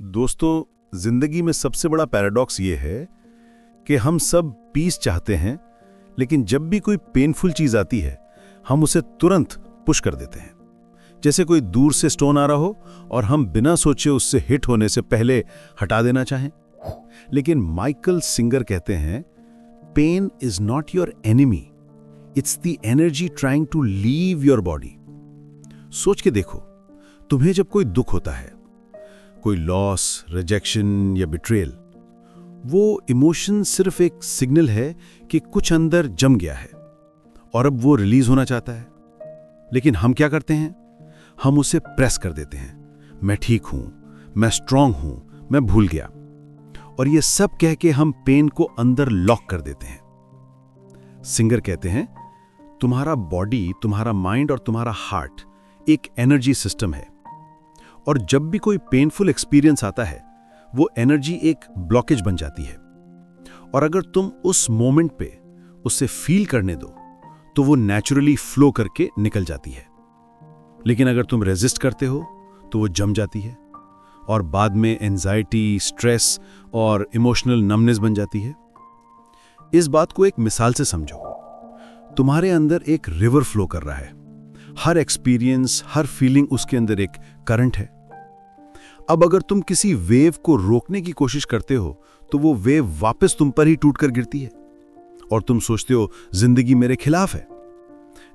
दोस्तों, ज़िंदगी में सबसे बड़ा पैराडॉक्स ये है कि हम सब पीस चाहते हैं, लेकिन जब भी कोई पेनफुल चीज़ आती है, हम उसे तुरंत पुश कर देते हैं। जैसे कोई दूर से स्टोन आ रहा हो और हम बिना सोचे उससे हिट होने से पहले हटा देना चाहें। लेकिन माइकल सिंगर कहते हैं pain is not your enemy it's the energy trying to leave your body सोच के देखो, तुम्हें जब कोई दुख होता है कोई लॉस रिजेक्शन या बिट्रेल वो इमोशन सिर्फ़ एक सिग्नल है कि कुछ अंदर जम गया है और अब वो रिलीज़ होना चाहता है। लेकिन हम क्या करते हैं? हम उसे प्रेस कर देते हैं। मैं ठीक हूँ, मैं स्ट्रांग हूँ, मैं भूल गया। और ये सब कह के हम पेन को अंदर लॉक कर देते हैं। सिंगर कहते हैं, तुम्हारा बॉडी तुम्हारा माइंड और तुम्हारा हार्ट एक एनर्जी सिस्टम है। और जब भी कोई पेनफुल एक्सपीरियंस आता है, वो एनर्जी एक ब्लॉकेज बन जाती है। और अगर तुम उस मोमेंट पे उसे फील करने दो तो वो नेचुरली फ्लो करके निकल जाती है। लेकिन अगर तुम रेजिस्ट करते हो तो वो जम जाती है और बाद में एंजाइटी स्ट्रेस और इमोशनल नमनेस बन जाती है। इस बात को एक मिसाल से समझो। तुम्हारे अंदर एक रिवर फ्लो कर रहा है। हर एक्सपीरियंस हर फीलिंग उसके अंदर एक करंट है। अब अगर तुम किसी वेव को रोकने की कोशिश करते हो तो वो वेव वापस तुम पर ही टूटकर गिरती है। और तुम सोचते हो, ज़िंदगी मेरे खिलाफ है।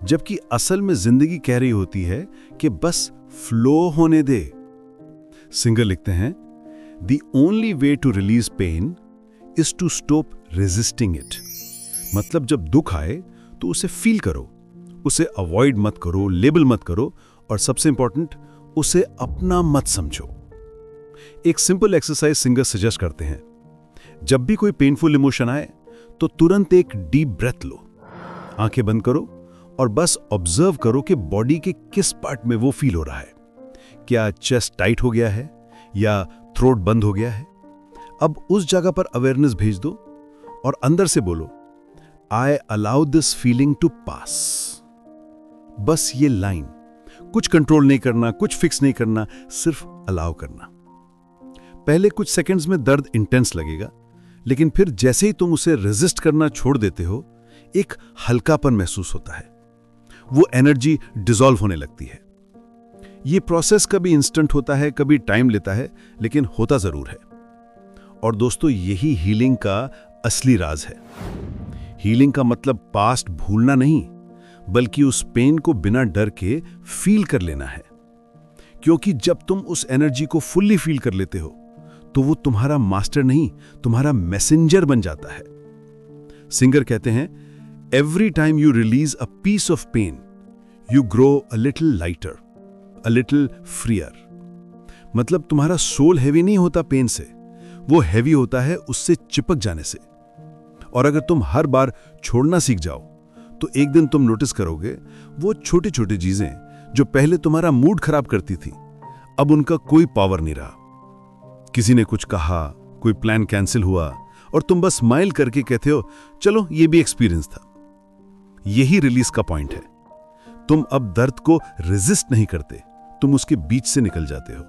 जबकि असल में ज़िंदगी कह रही होती है कि बस फ्लो होने दे। सिंगर लिखते हैं the only way to release pain is to stop resisting it मतलब जब दुख आए तो उसे फील करो। उसे अवॉइड मत करो लेबल मत करो और सबसे इंपॉर्टेंट उसे अपना मत समझो। एक सिंपल एक्सरसाइज सिंगर सजेस्ट करते हैं, जब भी कोई पेनफुल इमोशन आए तो तुरंत एक डीप ब्रेथ लो। आँखें बंद करो और बस ऑब्ज़र्व करो कि बॉडी के किस पार्ट में वो फील हो रहा है। क्या चेस्ट टाइट हो गया है या थ्रोट बंद हो गया है? अब उस जगह पर अवेयरनेस भेज दो और अंदर से बोलो I allow this feeling to pass बस ये लाइन, कुछ कंट्रोल नहीं करना, कुछ फिक्स नहीं करना, सिर्फ़ अलाउ करना। पहले कुछ सेकंड्स में दर्द इंटेंस लगेगा, लेकिन फिर जैसे ही तुम उसे रेजिस्ट करना छोड़ देते हो, एक हल्कापन महसूस होता है। वो एनर्जी डिजॉल्व होने लगती है। ये प्रोसेस कभी इंस्टेंट होता है, कभी टाइम लेता है, लेकिन होता ज़रूर है। और दोस्तों, यही हीलिंग का असली राज है। हीलिंग का मतलब पास्ट भूलना नहीं बल्कि उस पेन को बिना डर के फील कर लेना है। क्योंकि जब तुम उस एनर्जी को फुल्ली फील कर लेते हो तो वो तुम्हारा मास्टर नहीं, तुम्हारा मैसेंजर बन जाता है। सिंगर कहते हैं every time you release a piece of pain you grow a little lighter a little freer मतलब तुम्हारा सोल हैवी नहीं होता पेन से, वो हैवी होता है उससे चिपक जाने से। और अगर तुम हर बार छोड़ना सीख जाओ तो एक दिन तुम नोटिस करोगे, वो छोटी छोटी चीज़ें जो पहले तुम्हारा मूड खराब करती थी, अब उनका कोई पावर नहीं रहा। किसी ने कुछ कहा, कोई प्लान कैंसिल हुआ, और तुम बस स्माइल करके कहते हो, चलो, ये भी एक्सपीरियंस था। यही रिलीज़ का पॉइंट है। तुम अब दर्द को रेजिस्ट नहीं करते, तुम उसके बीच से निकल जाते हो।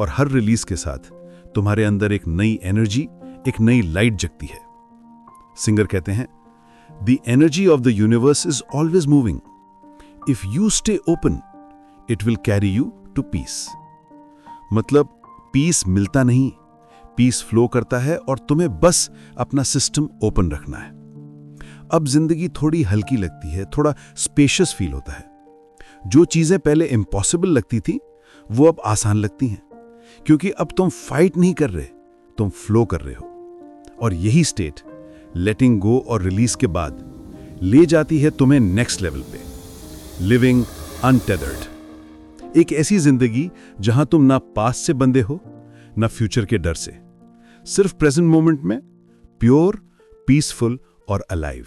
और हर रिलीज़ के साथ तुम्हारे अंदर एक नई एनर्जी एक नई लाइट जगती है। सिंगर कहते हैं The energy of the universe is always moving. If you stay open, it will carry you to peace. मतलब पीस मिलता नहीं। पीस फ्लो करता है और तुम्हें बस अपना सिस्टम ओपन रखना है। अब ज़िंदगी थोड़ी हल्की लगती है थोड़ा स्पेशियस फील होता है। जो चीज़ें पहले इम्पॉसिबल लगती थी वो अब आसान लगती हैं। क्योंकि अब तुम फाइट नहीं कर रहे तुम फ्लो कर रहे हो। और यही स्टेट लेटिंग गो और रिलीज़ के बाद ले जाती है तुम्हें नेक्स्ट लेवल पे। लिविंग अनटेदर्ड एक ऐसी ज़िंदगी जहाँ तुम ना पास से बंधे हो, ना फ्यूचर के डर से। सिर्फ़ प्रेजेंट मोमेंट में प्योर पीसफुल और अलाइव